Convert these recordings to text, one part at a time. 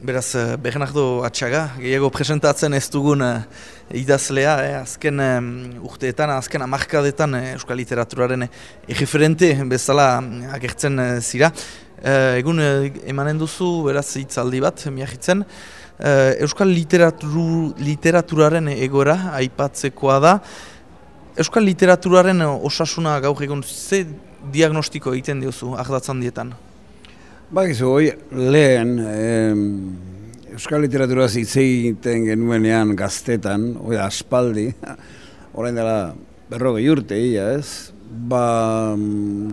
Beraz, eh, Bernardo Atxaga, gehiago presentatzen ez dugun uh, idazlea, eh, azken um, urteetan, azken amarkadetan uh, Euskal Literaturaren egiferente bezala agertzen uh, zira. Uh, egun uh, emanen duzu, beraz, hitzaldi bat, miagitzen. Uh, Euskal literaturu, Literaturaren egora aipatzekoa da. Euskal Literaturaren osasuna gaur egun, ze diagnostiko egiten diozu, ahdatzan dietan? Bakizu, hoi, lehen, Euskal Literatura hitz egiten genuenean gaztetan, hoi aspaldi, orain dela berrogei urte, ia ez, ba,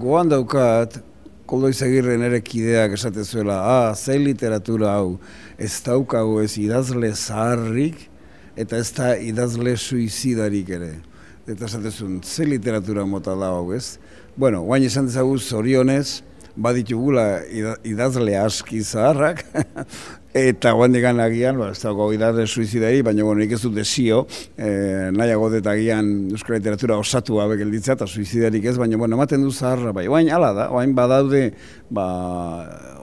goan daukat, koldo izagirren ere kideak esatezuela, ah, ze literatura hau, ez daukago ez idazle zaharrik, eta ez da idazle suizidarik ere. Eta esatezun, ze literatura mota da hau, ez? Bueno, guain esan dezaguz, zorionez, baditugula idazle aski zaharrak, eta guan digan agian, ba, ez dago idazle suizidari, baina bueno, nik ez dut desio, e, nahiago dut agian euskara literatura osatu gabe gelditza eta suizidarik ez, baina bueno, ematen du zaharra, bai, guain ala da, guain badaude, ba,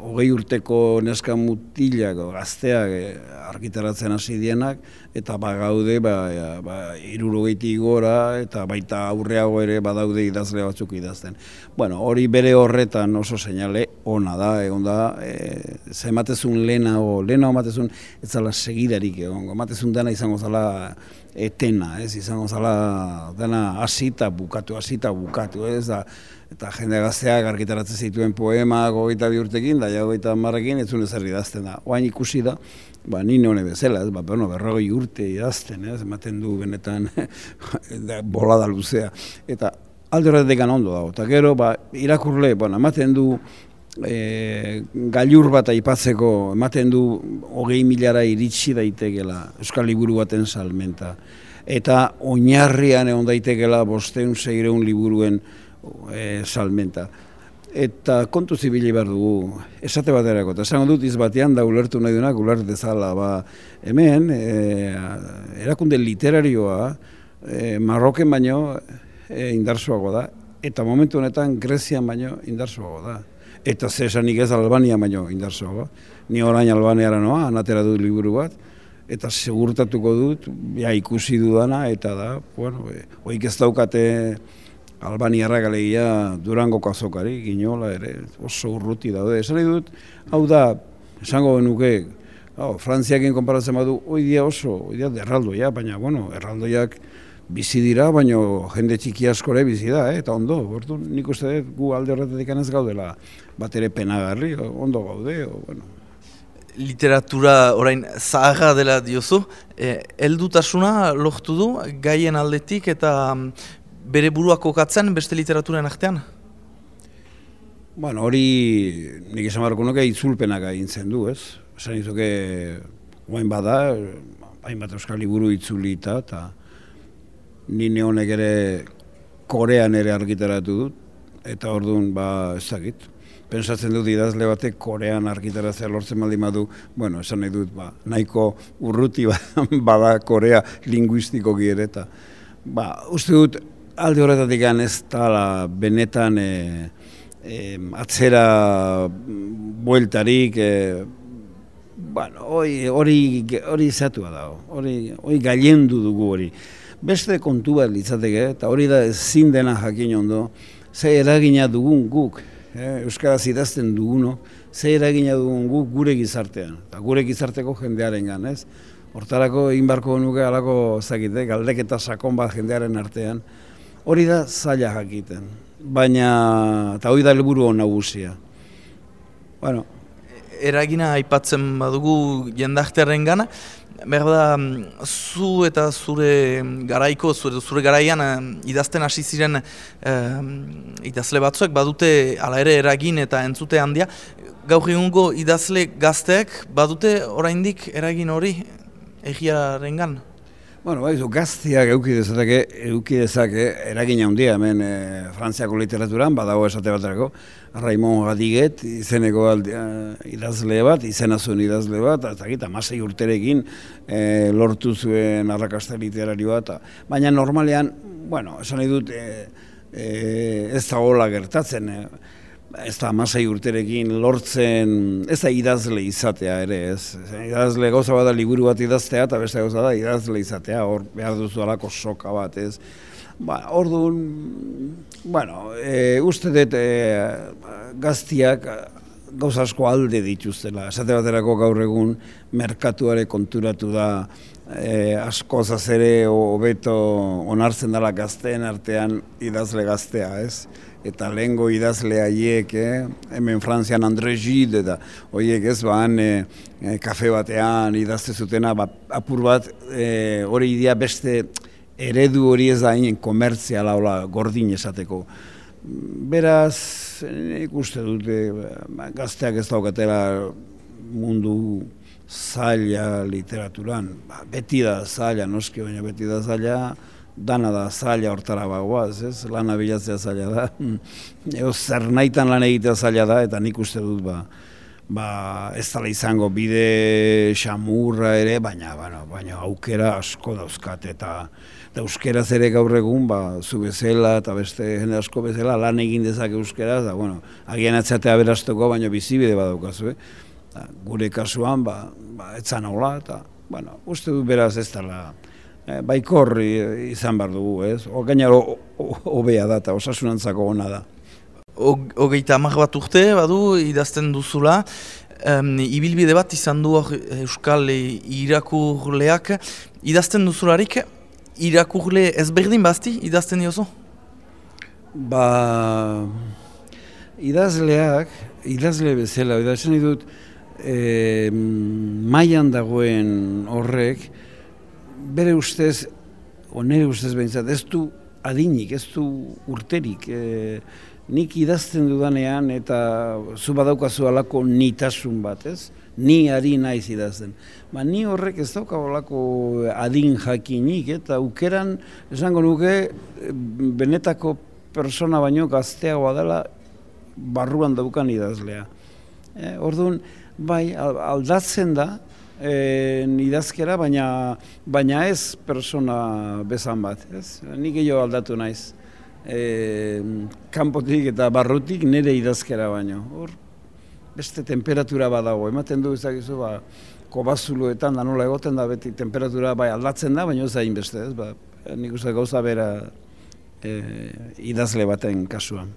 hogei urteko neska mutilak, gazteak e, argitaratzen hasi dienak, eta ba gaude, ba, ba, irurogeitik gora, eta baita aurreago ere badaude idazle batzuk idazten. Bueno, hori bere horretan oso seinale ona da, egon da, e, ze ematezun lehena, o, lehena ematezun ez zala segidarik egon, ematezun dena izango zala etena, ez izango zala dena hasita bukatu, hasita bukatu, ez da, eta jende gazteak argitaratzen zituen poema gogeita bi urtekin, da ja gogeita marrekin, ez zuen ezer idazten da. Oain ikusi da, ba, nine hone bezala, ez, ba, bueno, berrogei urte idazten, ez, ematen du benetan bolada luzea. Eta alde horretik ondo dago, eta gero, ba, irakurle, bueno, ematen du e, gailur bat aipatzeko, ematen du hogei milara iritsi daitekela Euskal Liburu baten salmenta. Eta oinarrian egon daitekela bosteun zeireun liburuen e, salmenta. Eta kontu zibili behar dugu, esate baterako, eta esango dut izbatean da ulertu nahi duenak, ulert dezala, ba, hemen, e, erakunde literarioa, e, Marroken baino e, indarsuago da, eta momentu honetan Grezian baino indarsuago da. Eta ze esanik ez Albania baino indarsuago. Ni orain Albaniara noa, anatera dut liburu bat, eta segurtatuko dut, ja, ikusi dudana, eta da, bueno, e, oik ez daukate, Albaniarra galegia Durango kazokari, ginola ere, oso urruti daude. Esan dut, hau da, esango benuke, hau, Frantziakin konparatzen badu, hoi dia oso, hoi dia erraldoia, baina, bueno, erraldoiak bizi dira, baina jende txiki askore bizi da, eh? eta ondo, gortu, nik uste dut, gu alde horretatik anez gaudela, bat ere penagarri, ondo gaude, o, bueno. Literatura orain zaharra dela diozu, eh, eldutasuna lortu du, gaien aldetik eta bere buruak kokatzen beste literaturen artean? Bueno, hori nik esan barko nuke itzulpenak zen du, ez? Esan izuke, guain bada, hainbat euskal liburu itzulita, eta nine honek ere korean ere argitaratu dut, eta orduan, ba, ez dakit. Pensatzen dut idazle batek korean argitaratzea lortzen baldin badu, bueno, esan nahi dut, ba, nahiko urruti bada korea linguistiko giereta. Ba, uste dut, alde horretatik ez da benetan e, e, atzera bueltarik, e, bueno, hori hori izatua da, hori, hori gailendu dugu hori. Beste kontu bat litzateke, eta hori da ezin dena jakin ondo, ze eragina dugun guk, eh, Euskaraz idazten duguno, ze eragina dugun guk gure gizartean, eta gure gizarteko jendearen gan, ez? Hortarako egin barko nuke alako zakite, galdeketa sakon bat jendearen artean, hori da zaila jakiten, baina eta hori da helburu nagusia. Bueno, eragina aipatzen badugu jendartearen gana, behar da, zu eta zure garaiko, zure, zure garaian idazten hasi ziren idazle batzuek, badute ala ere eragin eta entzute handia, gaur egungo idazle gazteek badute oraindik eragin hori egiaren gana? Bueno, bai, gaztiak euki dezake, euki dezake, eragin handia hemen e, Frantziako literaturan, badago esate baterako, Raimon Gadiget, izeneko aldi, eh, idazle bat, izena zuen idazle bat, eta gita, masei urterekin e, lortu zuen arrakasta literari bat, baina normalean, bueno, esan nahi dut, e, ez da gertatzen, ez da amasei urterekin lortzen, ez da idazle izatea ere, ez. Idazle gauza bada liburu bat idaztea, eta beste gauza da idazle izatea, hor behar duzu alako soka bat, ez. Ba, orduan, bueno, e, uste dut e, gaztiak gauza asko alde dituztela. Esate baterako gaur egun merkatuare konturatu da e, asko zazere hobeto onartzen dela gazteen artean idazle gaztea, ez? Eta lehengo idazle haiek, eh? hemen Frantzian Andre Gide eta horiek ez baan e, e, kafe batean idazte zutena, ba, apur bat e, hori idea beste eredu hori ez da hain komertziala gordin esateko. Beraz, ikuste dute, ba, gazteak ez daukatela mundu zaila literaturan. Ba, beti da zaila, noski baina beti da zaila, dana da zaila hortara bagoaz, ez? Lana bilatzea zaila da. Ego zer nahitan lan egitea zaila da, eta nik uste dut, ba, ba ez dala izango bide xamurra ere, baina, baina, baina aukera asko dauzkat, eta da euskera zere gaur egun, ba, zu bezala eta beste jende asko bezala lan egin dezake euskera, da, bueno, agian atzatea berazteko, baina bizibide badaukazu, eh? gure kasuan, ba, ba, etzan hola, eta, bueno, uste du beraz ez dela, eh, baikor izan behar dugu, ez? O, gainero, hobea da, eta osasunantzako ona da. Hogeita amak bat urte, badu, idazten duzula, um, ibilbide bat izan du Euskal irakurleak, idazten duzularik, irakurle ezberdin bazti idazten diozu? Ba, idazleak, idazle bezala, idazten dut, e, maian dagoen horrek, bere ustez, onere ustez behintzat, ez du adinik, ez du urterik, e, nik idazten dudanean eta zu badaukazu alako nitasun bat, ez? Ni ari naiz idazten. Ba, ni horrek ez daukabolako adin jakinik, eta ukeran, esango nuke, benetako persona baino gazteagoa dela barruan daukan idazlea. E, Orduan, bai, aldatzen da, e, idazkera, baina, baina ez persona bezan bat. Ez? Nik gehiago aldatu naiz. E, kanpotik eta barrutik nire idazkera baino. Hor, beste temperatura badago, ematen du ezagizu, ba, kobazuluetan da nola egoten da beti temperatura bai aldatzen da, baina ez da inbeste, ez, ba, nik uste gauza bera e, idazle baten kasuan.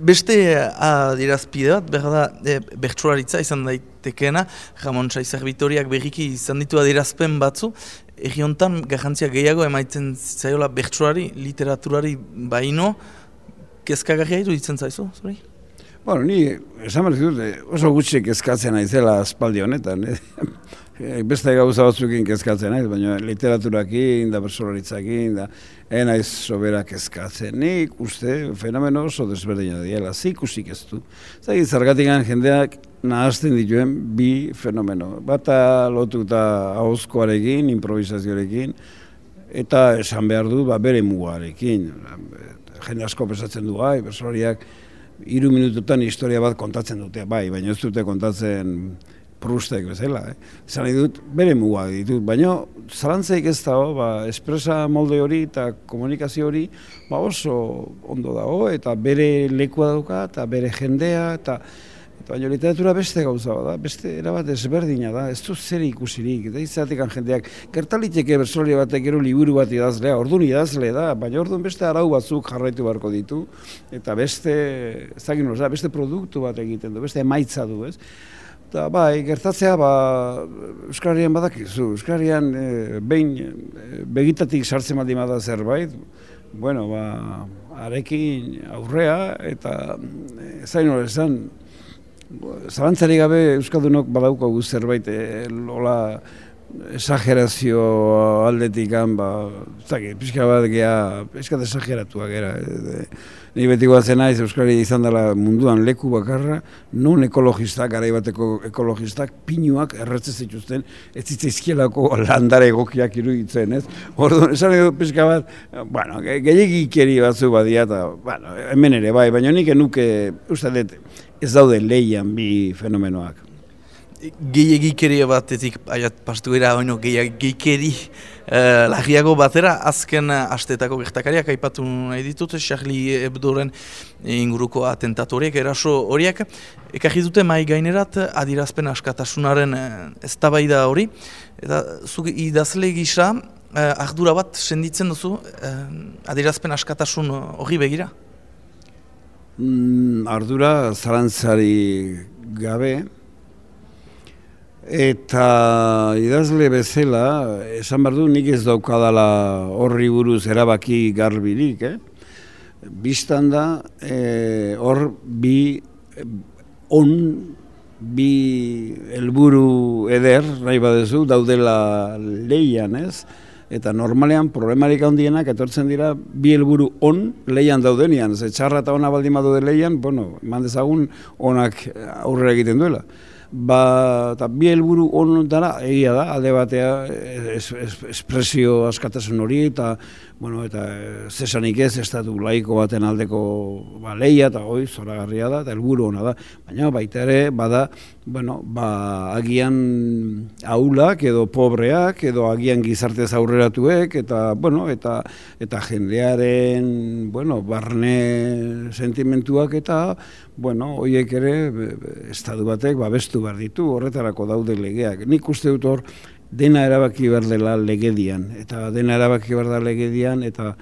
Beste adirazpide bat, behar da, e, izan daitekeena, Ramon Saizar Vitoriak berriki izan ditu adirazpen batzu, Egi honetan, garrantzia gehiago emaitzen zaiola bertsuari, literaturari baino, kezkagarria ditzen zaizu, zuri? Bueno, ni esan behar dut, oso gutxik kezkatzen naizela aspaldi honetan. Eh? Beste gauza batzukin kezkatzen naiz, baina literaturakin, da bertsolaritzakin, da enaiz sobera kezkatzen. Nik uste fenomeno oso desberdina diela, zikusik ez du. Zagin, zargatik jendeak nahazten dituen bi fenomeno. Bata lotuta hauzkoarekin, improvisazioarekin, eta esan behar du ba, bere mugarekin. Jende asko pesatzen du, bai, bertsolariak, hiru minututan historia bat kontatzen dute, bai, baina ez dute kontatzen prustek bezala. Eh? Zan dut, bere muga ditut, baina zalantzaik ez dago, ba, espresa molde hori eta komunikazio hori ba, oso ondo dago, eta bere lekua dauka, eta bere jendea, eta Baina literatura beste gauza da, beste erabat ezberdina da, ez du zer ikusirik, da izatik jendeak, gertaliteke bersolia batek gero liburu bat idazlea, orduan idazle da, baina orduan beste arau batzuk jarraitu beharko ditu, eta beste, ez da, beste produktu bat egiten du, beste emaitza du, ez? Eta bai, gertatzea, ba, Euskarrian badakizu, Euskarrian e, behin e, begitatik sartzen baldin bada zerbait, bueno, ba, arekin aurrea, eta e, zain hori esan, Zalantzari gabe Euskaldunok badaukagu zerbait, e, lola esagerazio aldetik ba, zaki, pixka bat geha, pixka esageratua gera. E, ni beti guatzen naiz Euskari izan dela munduan leku bakarra, non ekologistak, garaibateko ekologistak, pinuak erratzen zituzten, ez zitzaizkielako landare egokiak iruditzen, ez? Orduan, esan edo pixka bat, bueno, gehiagikeri batzu badia, eta, bueno, hemen ere, bai, baina nik enuke, uste dut, ez daude leian bi fenomenoak. gehiagikeria batetik, aiat pastu gara, oino, gehiagikeri uh, lagiago batera, azken astetako gertakariak aipatu nahi ditut, Charlie Hebdoren inguruko atentatoriek, eraso horiek, ekarri dute mai gainerat adirazpen askatasunaren eztabaida hori, eta zuk idazle gisa, uh, ardura bat senditzen duzu uh, adirazpen askatasun hori begira? Mm, ardura zarantzari gabe, Eta idazle bezala, esan behar du nik ez daukadala horri buruz erabaki garbirik, eh? Bistan da, eh, hor bi on, bi helburu eder, nahi badezu, daudela leian, ez? Eta normalean problemarik handienak etortzen dira bi helburu on leian daudenian. Ze txarra eta ona baldin badu de leian, bueno, mandezagun onak aurrera egiten duela ba, eta bi helburu on dara, egia da, alde batea es, es, espresio askatasun hori, eta, bueno, eta zesanik ez, estatu laiko baten aldeko ba, leia, eta goi, zoragarria da, eta helburu ona da. Baina baita ere, bada, bueno, ba, agian aulak edo pobreak edo agian gizarte aurreratuek eta bueno, eta eta jendearen, bueno, barne sentimentuak eta bueno, hoiek ere estatu batek babestu behar ditu, horretarako daude legeak. Nik uste dut hor dena erabaki behar dela legedian eta dena erabaki behar da legedian eta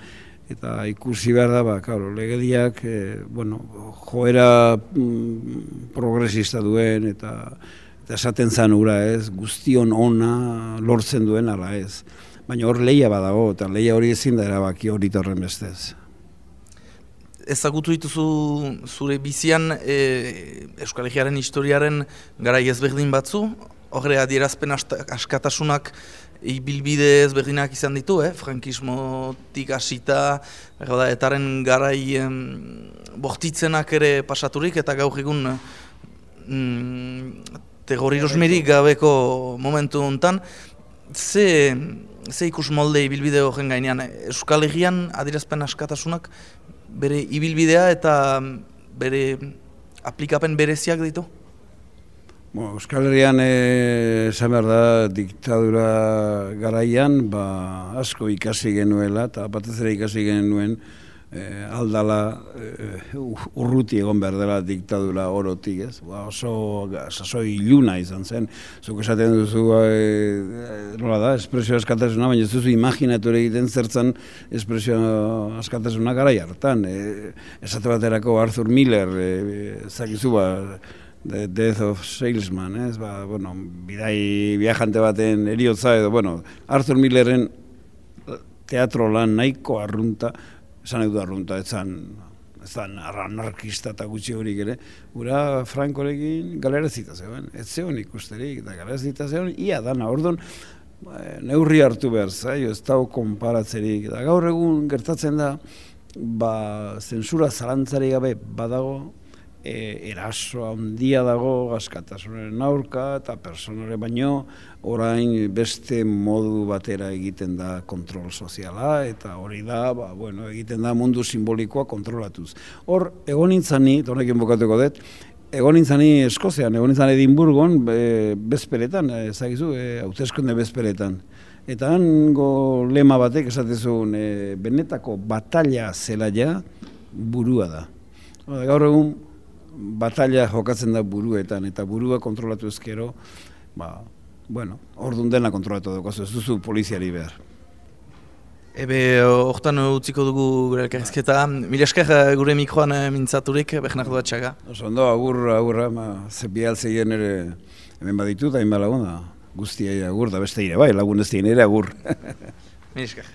eta ikusi behar da, ba, claro, legediak, e, bueno, joera mm, progresista duen, eta, eta esaten zan ura ez, guztion ona lortzen duen ala ez. Baina hor leia badago, eta leia hori ezin da erabaki hori torren bestez. Ezagutu dituzu zure bizian e, Euskal historiaren gara ezberdin batzu, horre adierazpen askatasunak ibilbide ezberdinak izan ditu, eh? frankismotik hasita, da, etaren garai em, bortitzenak ere pasaturik, eta gaur egun mm, terrorirosmerik gabeko momentu honetan, ze, ze ikus molde ibilbide horren gainean, Euskal Herrian adirazpen askatasunak bere ibilbidea eta bere aplikapen bereziak ditu? Bo, Euskal Herrian eh, esan behar da diktadura garaian ba, asko ikasi genuela eta batez ere ikasi genuen e, aldala e, urruti egon behar dela diktadura orotik, ez? Ba, oso sasoi iluna izan zen. Zuk esaten duzu, e, nola da, espresio askatasuna, baina ez duzu imaginatu egiten zertzen espresio askatasuna gara hartan. E, esate baterako Arthur Miller, e, zakizu ba, The Death of Salesman, ez? Ba, bueno, bidai viajante baten eriotza edo, bueno, Arthur Millerren teatro lan nahiko arrunta, esan edo arrunta, ez zan, ez zan anarkista eta gutxi horik ere, gura Frankorekin galera zita zegoen, ez zegoen ikusterik, eta galera zita zegoen, ia dana, orduan, ba, neurri hartu behar zai, ez dago konparatzerik, eta gaur egun gertatzen da, ba, zensura zalantzari gabe badago, e, eraso handia dago askatasunaren aurka eta personare baino orain beste modu batera egiten da kontrol soziala eta hori da, ba, bueno, egiten da mundu simbolikoa kontrolatuz. Hor, egon nintzani, honekin bukatuko dut, egon nintzani Eskozean, egon nintzani Edimburgon, be, bezperetan, ezagizu, e, hauteskunde bezperetan. Eta hango lema batek esatezun, e, benetako batalla zela ja burua da. Gaur egun, batalla jokatzen da buruetan eta burua kontrolatu ezkero, ba, bueno, ordun dena kontrolatu dugu, ez duzu poliziari behar. Ebe, hortan utziko dugu gure elkarrizketa. Mila esker gure mikroan eh, mintzaturik, behnak duat txaga. Oso agur, agur, ma, ze bialtzeien ere hemen baditu, da inba laguna, guztia agur, da beste ere, bai, lagun ez ere agur. Mila esker.